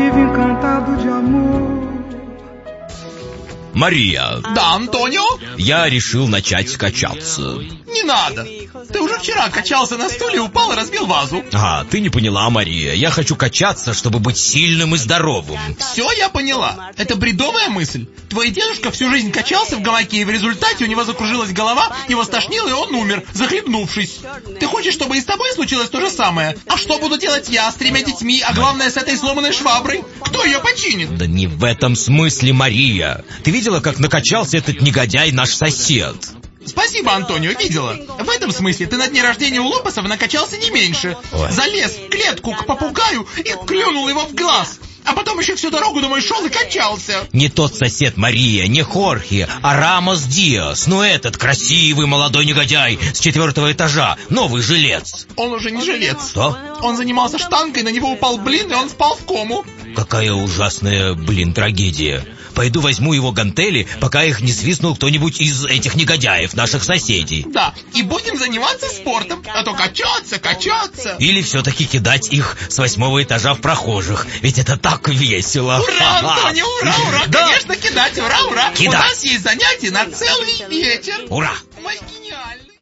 vive encantado de amor. Мария, Да, Антонио? я решил начать качаться. Не надо. Ты уже вчера качался на стуле, упал и разбил вазу. А, ты не поняла, Мария. Я хочу качаться, чтобы быть сильным и здоровым. Все, я поняла. Это бредовая мысль. Твой дедушка всю жизнь качался в гамаке, и в результате у него закружилась голова, его стошнило, и он умер, захлебнувшись. Ты хочешь, чтобы и с тобой случилось то же самое? А что буду делать я с тремя детьми, а главное с этой сломанной шваброй? Кто ее починит? Да не в этом смысле, Мария. Ты видела, как накачался этот негодяй наш сосед? Спасибо, Антонио, видела. В этом смысле ты на дне рождения у Лопесов накачался не меньше. Ой. Залез в клетку к попугаю и клюнул его в глаз. А потом еще всю дорогу домой шел и качался. Не тот сосед Мария, не Хорхе, а Рамос Диас. Ну этот красивый молодой негодяй с четвертого этажа, новый жилец. Он уже не жилец. Что? Он занимался штангой, на него упал блин, и он впал в кому. Какая ужасная, блин, трагедия. Пойду возьму его гантели, пока их не свистнул кто-нибудь из этих негодяев, наших соседей. Да, и будем заниматься спортом, а то качаться, качаться. Или все-таки кидать их с восьмого этажа в прохожих, ведь это так весело. Ура, Антонио, ура, ура, Да. конечно, кидать, ура, ура. Кидать. У нас есть занятия на целый вечер. Ура!